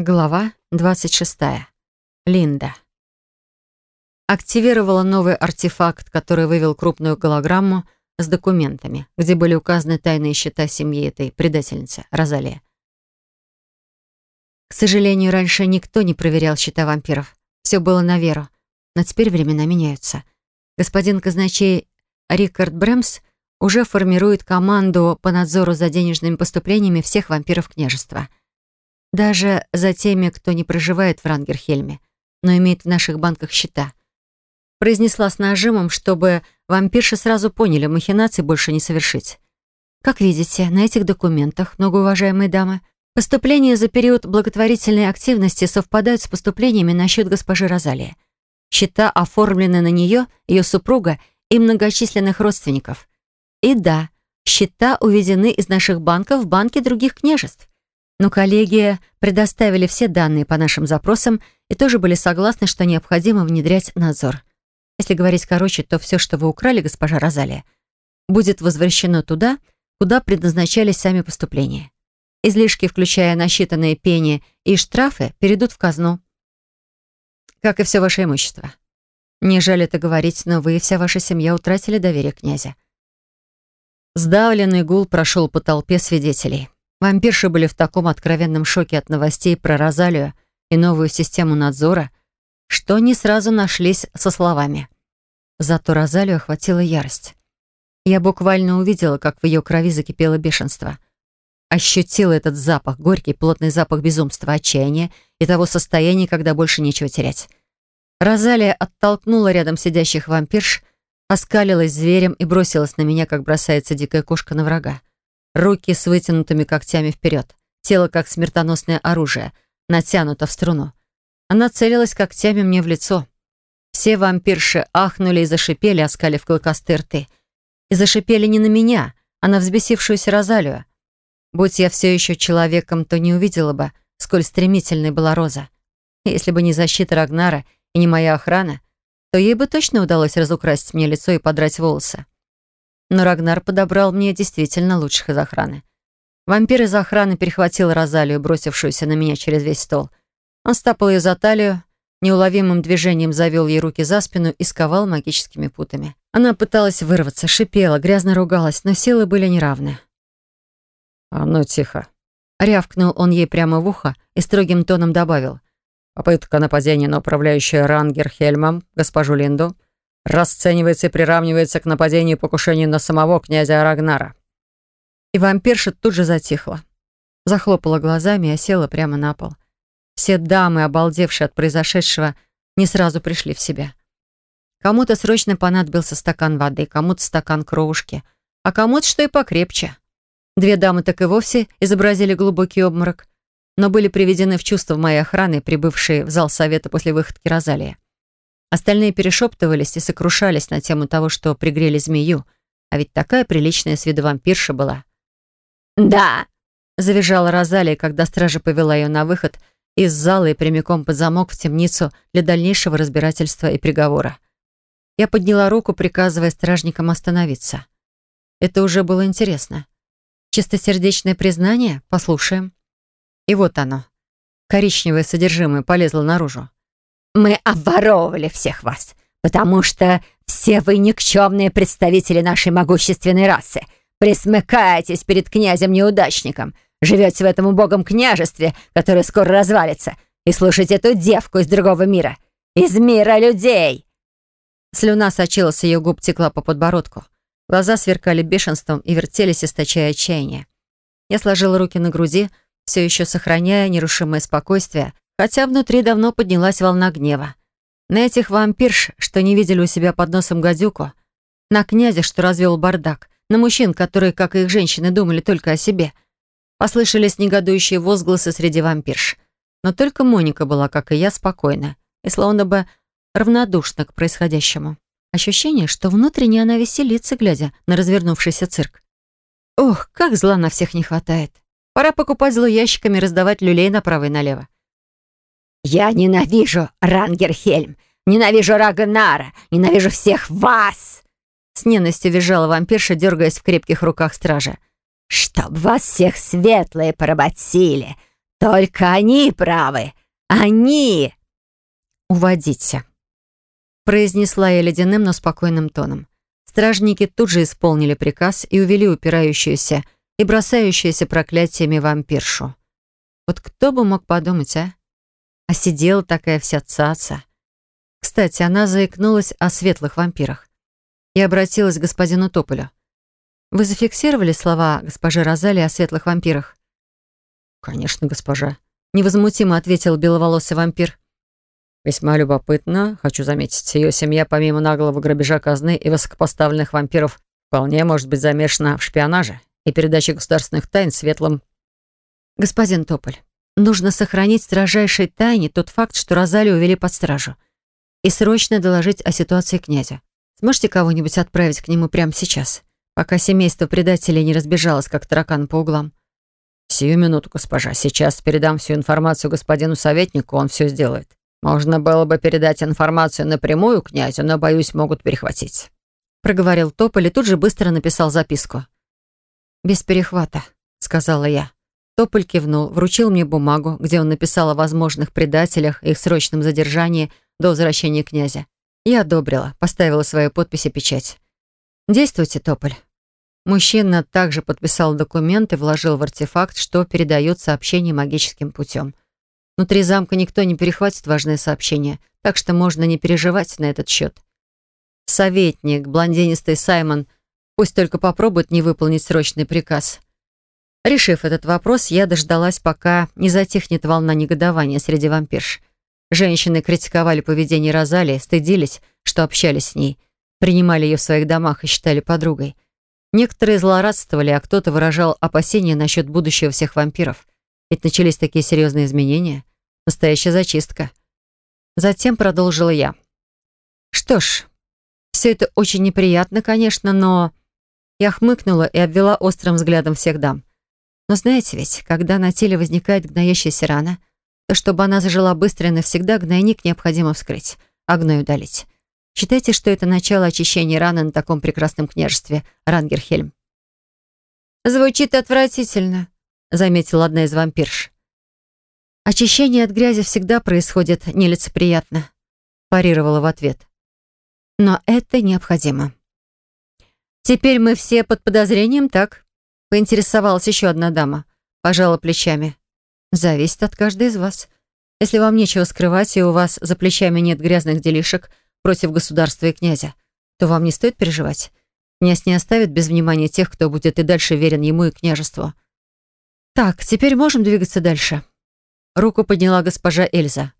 Глава 26. Линда. Активировала новый артефакт, который вывел крупную голограмму с документами, где были указаны тайные счета семьи этой предательницы, Розалия. К сожалению, раньше никто не проверял счета вампиров. Все было на веру. Но теперь времена меняются. Господин казначей Рикард Бремс уже формирует команду по надзору за денежными поступлениями всех вампиров княжества — даже за теми, кто не проживает в Рангерхельме, но имеет в наших банках счета. Произнесла с нажимом, чтобы вампирши сразу поняли, махинаций больше не совершить. Как видите, на этих документах, многоуважаемые дамы, поступления за период благотворительной активности совпадают с поступлениями на счет госпожи Розалии. Счета оформлены на нее, ее супруга и многочисленных родственников. И да, счета уведены из наших банков в банки других княжеств. Но коллеги предоставили все данные по нашим запросам и тоже были согласны, что необходимо внедрять надзор. Если говорить короче, то все, что вы украли, госпожа Розалия, будет возвращено туда, куда предназначались сами поступления. Излишки, включая насчитанные пени и штрафы, перейдут в казну. Как и все ваше имущество. Не жаль это говорить, но вы и вся ваша семья утратили доверие князя. Сдавленный гул прошел по толпе свидетелей. Вампирши были в таком откровенном шоке от новостей про Розалию и новую систему надзора, что не сразу нашлись со словами. Зато Розалию охватила ярость. Я буквально увидела, как в ее крови закипело бешенство. Ощутила этот запах, горький, плотный запах безумства, отчаяния и того состояния, когда больше нечего терять. Розалия оттолкнула рядом сидящих вампирш, оскалилась зверем и бросилась на меня, как бросается дикая кошка на врага. Руки с вытянутыми когтями вперед. Тело, как смертоносное оружие, натянуто в струну. Она целилась когтями мне в лицо. Все вампирши ахнули и зашипели, оскалив клыкастые рты. И зашипели не на меня, а на взбесившуюся Розалию. Будь я все еще человеком, то не увидела бы, сколь стремительной была Роза. Если бы не защита Рагнара и не моя охрана, то ей бы точно удалось разукрасить мне лицо и подрать волосы. Но Рагнар подобрал мне действительно лучших из охраны. Вампир из охраны перехватил Розалию, бросившуюся на меня через весь стол. Он стапал ее за талию, неуловимым движением завел ей руки за спину и сковал магическими путами. Она пыталась вырваться, шипела, грязно ругалась, но силы были неравны. «А ну, тихо!» Рявкнул он ей прямо в ухо и строгим тоном добавил. «Попытка нападения на управляющую Рангерхельмом, госпожу Линду, расценивается и приравнивается к нападению и покушению на самого князя Рагнара. И вампирша тут же затихла. Захлопала глазами и осела прямо на пол. Все дамы, обалдевшие от произошедшего, не сразу пришли в себя. Кому-то срочно понадобился стакан воды, кому-то стакан кровушки, а кому-то что и покрепче. Две дамы так и вовсе изобразили глубокий обморок, но были приведены в чувство моей охраны, прибывшие в зал совета после выходки Розалии. Остальные перешептывались и сокрушались на тему того, что пригрели змею, а ведь такая приличная с виду вампирша была. «Да!» — завизжала Розалия, когда стража повела ее на выход из зала и прямиком под замок в темницу для дальнейшего разбирательства и приговора. Я подняла руку, приказывая стражникам остановиться. Это уже было интересно. Чистосердечное признание? Послушаем. И вот оно. Коричневое содержимое полезло наружу. Мы обворовывали всех вас, потому что все вы никчемные представители нашей могущественной расы. Присмыкаетесь перед князем-неудачником, живете в этом убогом княжестве, которое скоро развалится, и слушайте эту девку из другого мира, из мира людей!» Слюна сочилась ее губ, текла по подбородку. Глаза сверкали бешенством и вертелись, источая отчаяние. Я сложила руки на груди, все еще сохраняя нерушимое спокойствие, хотя внутри давно поднялась волна гнева. На этих вампирш, что не видели у себя под носом гадюку, на князя, что развел бардак, на мужчин, которые, как и их женщины, думали только о себе. Послышались негодующие возгласы среди вампирш. Но только Моника была, как и я, спокойна и словно бы равнодушна к происходящему. Ощущение, что внутренне она веселится, глядя на развернувшийся цирк. Ох, как зла на всех не хватает. Пора покупать злоящиками и раздавать люлей направо и налево. «Я ненавижу Рангерхельм, ненавижу Рагнара, ненавижу всех вас!» С ненавистью визжала вампирша, дергаясь в крепких руках стража. «Чтоб вас всех светлые поработили, Только они правы. Они!» «Уводите», — произнесла я ледяным, но спокойным тоном. Стражники тут же исполнили приказ и увели упирающуюся и бросающуюся проклятиями вампиршу. Вот кто бы мог подумать, а? А сидела такая вся цаца. Кстати, она заикнулась о светлых вампирах. Я обратилась к господину Тополю. «Вы зафиксировали слова госпожи Розали о светлых вампирах?» «Конечно, госпожа», — невозмутимо ответил беловолосый вампир. «Весьма любопытно. Хочу заметить, ее семья, помимо наглого грабежа казны и высокопоставленных вампиров, вполне может быть замешана в шпионаже и передаче государственных тайн светлым». «Господин Тополь, нужно сохранить строжайшей тайне тот факт, что Розалию увели под стражу, и срочно доложить о ситуации князя. Сможете кого-нибудь отправить к нему прямо сейчас, пока семейство предателей не разбежалось, как таракан по углам?» «Сию минуту, госпожа. Сейчас передам всю информацию господину советнику, он все сделает. Можно было бы передать информацию напрямую князю, но, боюсь, могут перехватить». Проговорил Тополь и тут же быстро написал записку. «Без перехвата», — сказала я. Тополь кивнул, вручил мне бумагу, где он написал о возможных предателях и их срочном задержании до возвращения князя. Я одобрила, поставила свою подпись и печать. «Действуйте, Тополь». Мужчина также подписал документ и вложил в артефакт, что передает сообщение магическим путем. Внутри замка никто не перехватит важное сообщение, так что можно не переживать на этот счет. Советник, блондинистый Саймон, пусть только попробует не выполнить срочный приказ. Решив этот вопрос, я дождалась, пока не затихнет волна негодования среди вампирш. Женщины критиковали поведение Розалии, стыдились, что общались с ней, принимали ее в своих домах и считали подругой. Некоторые злорадствовали, а кто-то выражал опасения насчет будущего всех вампиров. Ведь начались такие серьезные изменения. Настоящая зачистка. Затем продолжила я. Что ж, все это очень неприятно, конечно, но... Я хмыкнула и обвела острым взглядом всех дам. Но знаете ведь, когда на теле возникает гноящаяся рана, то чтобы она зажила быстро и навсегда, гнойник необходимо вскрыть, а гной удалить. Считайте, что это начало очищения раны на таком прекрасном княжестве Рангерхельм. «Звучит отвратительно», — заметила одна из вампирш. «Очищение от грязи всегда происходит нелицеприятно», — парировала в ответ. «Но это необходимо». «Теперь мы все под подозрением, так?» — поинтересовалась еще одна дама. Пожала плечами. «Зависит от каждой из вас. Если вам нечего скрывать, и у вас за плечами нет грязных делишек, против государства и князя, то вам не стоит переживать. Князь не оставит без внимания тех, кто будет и дальше верен ему и княжеству. Так, теперь можем двигаться дальше. Руку подняла госпожа Эльза.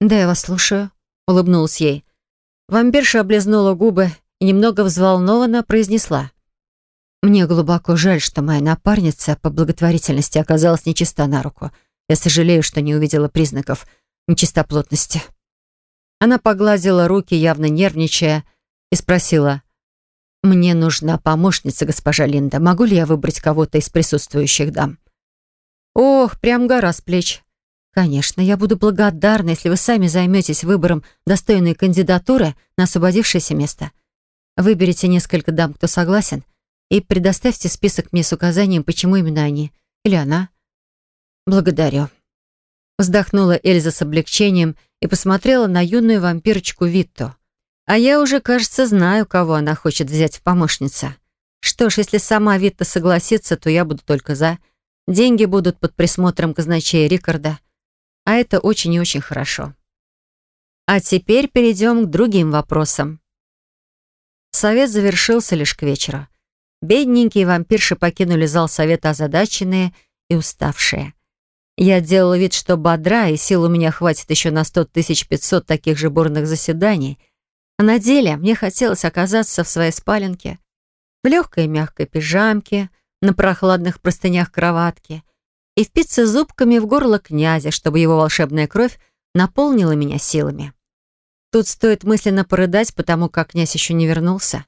«Да, я вас слушаю», — улыбнулась ей. Вампирша облизнула губы и немного взволнованно произнесла. «Мне глубоко жаль, что моя напарница по благотворительности оказалась нечиста на руку. Я сожалею, что не увидела признаков нечистоплотности». Она погладила руки, явно нервничая, и спросила, «Мне нужна помощница, госпожа Линда. Могу ли я выбрать кого-то из присутствующих дам?» «Ох, прям гора с плеч. Конечно, я буду благодарна, если вы сами займетесь выбором достойной кандидатуры на освободившееся место. Выберите несколько дам, кто согласен, и предоставьте список мне с указанием, почему именно они или она. Благодарю». Вздохнула Эльза с облегчением и посмотрела на юную вампирочку Витто. А я уже, кажется, знаю, кого она хочет взять в помощница. Что ж, если сама Витта согласится, то я буду только за. Деньги будут под присмотром казначея Рикарда. А это очень и очень хорошо. А теперь перейдем к другим вопросам. Совет завершился лишь к вечеру. Бедненькие вампирши покинули зал совета озадаченные и уставшие. Я делала вид, что бодра, и сил у меня хватит еще на сто тысяч пятьсот таких же бурных заседаний. А на деле мне хотелось оказаться в своей спаленке, в легкой мягкой пижамке, на прохладных простынях кроватки и впиться зубками в горло князя, чтобы его волшебная кровь наполнила меня силами. Тут стоит мысленно порыдать, потому как князь еще не вернулся.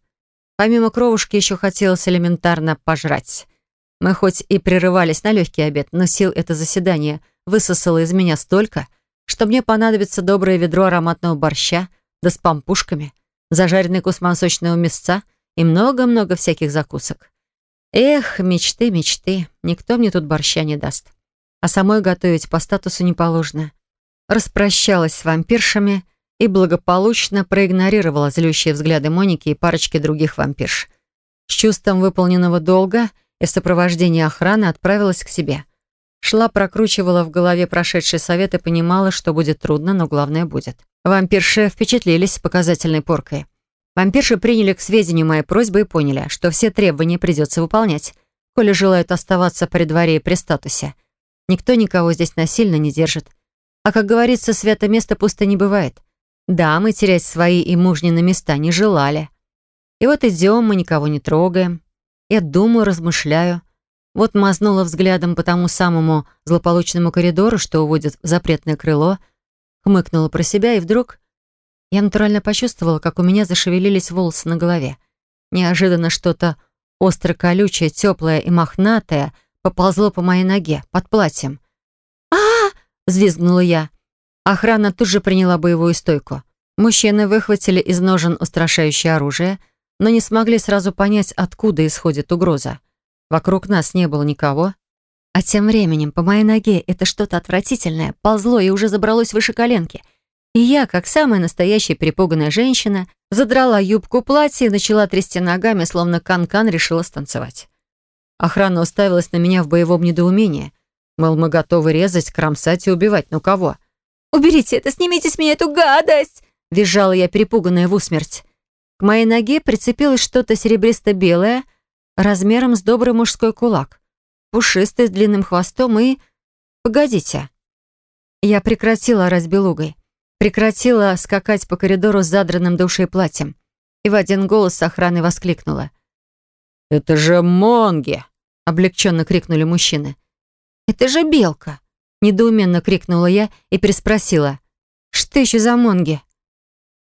Помимо кровушки еще хотелось элементарно пожрать. Мы хоть и прерывались на легкий обед, но сил это заседание высосало из меня столько, что мне понадобится доброе ведро ароматного борща, да с пампушками, зажаренный кусман сочного мясца и много-много всяких закусок. Эх, мечты, мечты, никто мне тут борща не даст. а самой готовить по статусу не положено. Распрощалась с вампиршами и благополучно проигнорировала злющие взгляды Моники и парочки других вампирш. С чувством выполненного долга и в сопровождении охраны отправилась к себе. Шла, прокручивала в голове прошедший совет и понимала, что будет трудно, но главное будет. Вампирши впечатлились показательной поркой. Вампирши приняли к сведению мои просьбы и поняли, что все требования придется выполнять, коли желают оставаться при дворе и при статусе. Никто никого здесь насильно не держит. А как говорится, свято место пусто не бывает. Да, мы терять свои и мужнины места не желали. И вот идем, мы никого не трогаем. Я думаю, размышляю. Вот мазнула взглядом по тому самому злополучному коридору, что уводит в запретное крыло, хмыкнула про себя, и вдруг я натурально почувствовала, как у меня зашевелились волосы на голове. Неожиданно что-то остро-колючее, теплое и мохнатое поползло по моей ноге, под платьем. а, -а, -а взвизгнула я. Охрана тут же приняла боевую стойку. Мужчины выхватили из ножен устрашающее оружие, но не смогли сразу понять, откуда исходит угроза. Вокруг нас не было никого. А тем временем по моей ноге это что-то отвратительное ползло и уже забралось выше коленки. И я, как самая настоящая перепуганная женщина, задрала юбку платья и начала трясти ногами, словно канкан -кан решила станцевать. Охрана уставилась на меня в боевом недоумении. Мол, мы готовы резать, кромсать и убивать. Ну кого? «Уберите это, снимите с меня эту гадость!» Визжала я, перепуганная в усмерть. К моей ноге прицепилось что-то серебристо-белое, размером с добрый мужской кулак. Пушистый, с длинным хвостом и... Погодите. Я прекратила орать белугой. Прекратила скакать по коридору с задранным до платьем. И в один голос с охраны воскликнула. «Это же Монги!» — облегченно крикнули мужчины. «Это же Белка!» Недоуменно крикнула я и переспросила. «Что еще за монги?»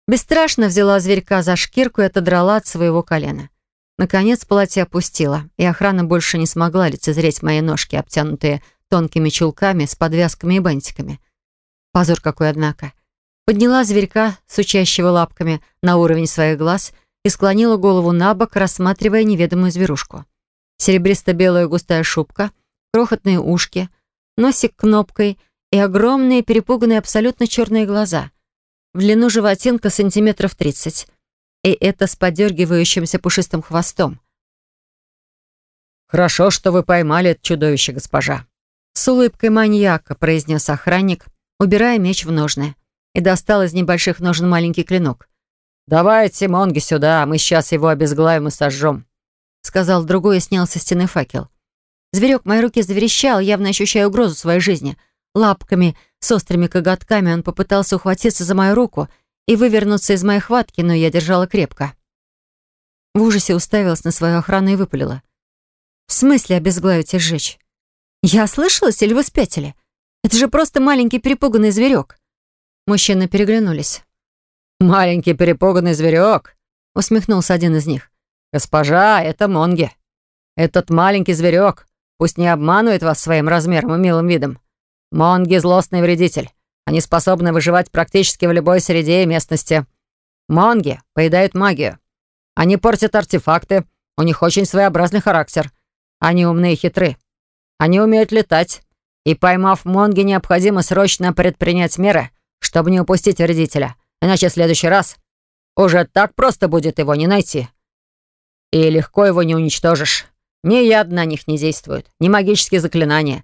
Бесстрашно взяла зверька за шкирку и отодрала от своего колена. Наконец платье опустила, и охрана больше не смогла лицезреть мои ножки, обтянутые тонкими чулками с подвязками и бантиками. Позор какой, однако. Подняла зверька, сучащего лапками, на уровень своих глаз и склонила голову на бок, рассматривая неведомую зверушку. Серебристо-белая густая шубка, крохотные ушки — носик кнопкой и огромные, перепуганные, абсолютно черные глаза. В длину животинка сантиметров тридцать. И это с подергивающимся пушистым хвостом. «Хорошо, что вы поймали это чудовище, госпожа», с улыбкой маньяка произнес охранник, убирая меч в ножны, и достал из небольших ножен маленький клинок. «Давайте Монги сюда, мы сейчас его обезглавим и сожжем», сказал другой и снял со стены факел. Зверек в моей руке заверещал, явно ощущая угрозу своей жизни. Лапками с острыми коготками он попытался ухватиться за мою руку и вывернуться из моей хватки, но я держала крепко. В ужасе уставилась на свою охрану и выпалила. «В смысле обезглавить и сжечь? Я ослышалась или вы спятили? Это же просто маленький перепуганный зверек». Мужчины переглянулись. «Маленький перепуганный зверек?» усмехнулся один из них. «Госпожа, это Монги. Этот маленький зверек Пусть не обманывает вас своим размером и милым видом. Монги — злостный вредитель. Они способны выживать практически в любой среде и местности. Монги поедают магию. Они портят артефакты. У них очень своеобразный характер. Они умны и хитры. Они умеют летать. И поймав Монги, необходимо срочно предпринять меры, чтобы не упустить вредителя. Иначе в следующий раз уже так просто будет его не найти. И легко его не уничтожишь. Ни яд на них не действует, ни магические заклинания.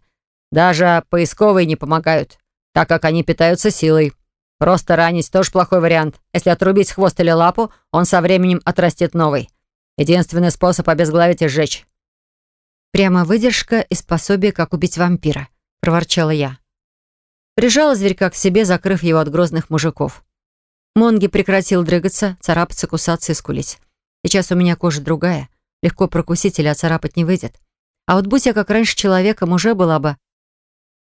Даже поисковые не помогают, так как они питаются силой. Просто ранить тоже плохой вариант. Если отрубить хвост или лапу, он со временем отрастет новый. Единственный способ обезглавить и сжечь. «Прямо выдержка и способие, как убить вампира», — проворчала я. Прижала зверька к себе, закрыв его от грозных мужиков. Монги прекратил дрыгаться, царапаться, кусаться и скулить. Сейчас у меня кожа другая — легко прокусить или оцарапать не выйдет. А вот будь я как раньше человеком, уже была бы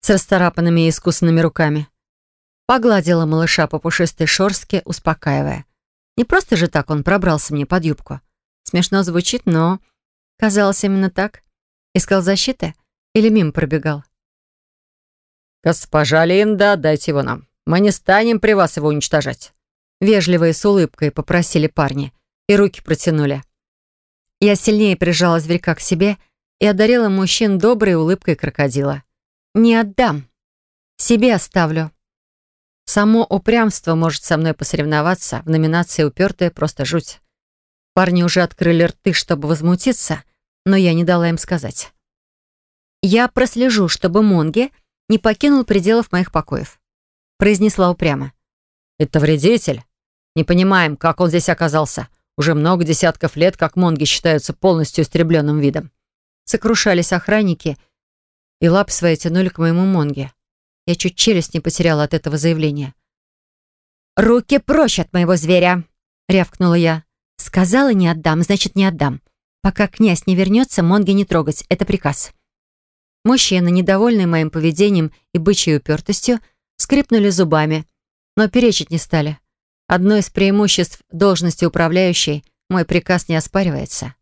с расцарапанными и искусанными руками. Погладила малыша по пушистой шорстке, успокаивая. Не просто же так он пробрался мне под юбку. Смешно звучит, но казалось именно так. Искал защиты или мимо пробегал? «Госпожа Линда, дайте его нам. Мы не станем при вас его уничтожать». Вежливо и с улыбкой попросили парни и руки протянули. Я сильнее прижала зверька к себе и одарила мужчин доброй улыбкой крокодила. не отдам. Себе оставлю. Само упрямство может со мной посоревноваться. В номинации «Упертая» просто жуть. Парни уже открыли рты, чтобы возмутиться, но я не дала им сказать. «Я прослежу, чтобы Монги не покинул пределов моих покоев», произнесла упрямо. «Это вредитель? Не понимаем, как он здесь оказался. Уже много десятков лет, как Монги считаются полностью истребленным видом». Сокрушались охранники и лап свои тянули к моему Монге. Я чуть челюсть не потеряла от этого заявления. «Руки прочь от моего зверя!» — рявкнула я. «Сказала, не отдам, значит, не отдам. Пока князь не вернется, Монги не трогать. Это приказ». Мужчины, недовольные моим поведением и бычьей упертостью, скрипнули зубами, но перечить не стали. Одно из преимуществ должности управляющей — мой приказ не оспаривается.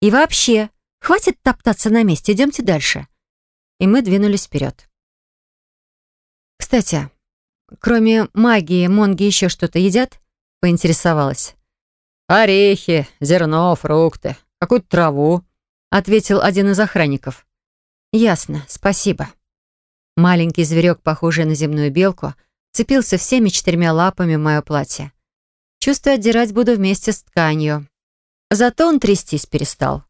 И вообще, хватит топтаться на месте, идемте дальше. И мы двинулись вперед. Кстати, кроме магии, монги еще что-то едят? Поинтересовалась. «Орехи, зерно, фрукты, какую-то траву», — ответил один из охранников. «Ясно, спасибо». Маленький зверек, похожий на земную белку, цепился всеми четырьмя лапами в мое платье. Чувствую, отдирать буду вместе с тканью. Зато он трястись перестал.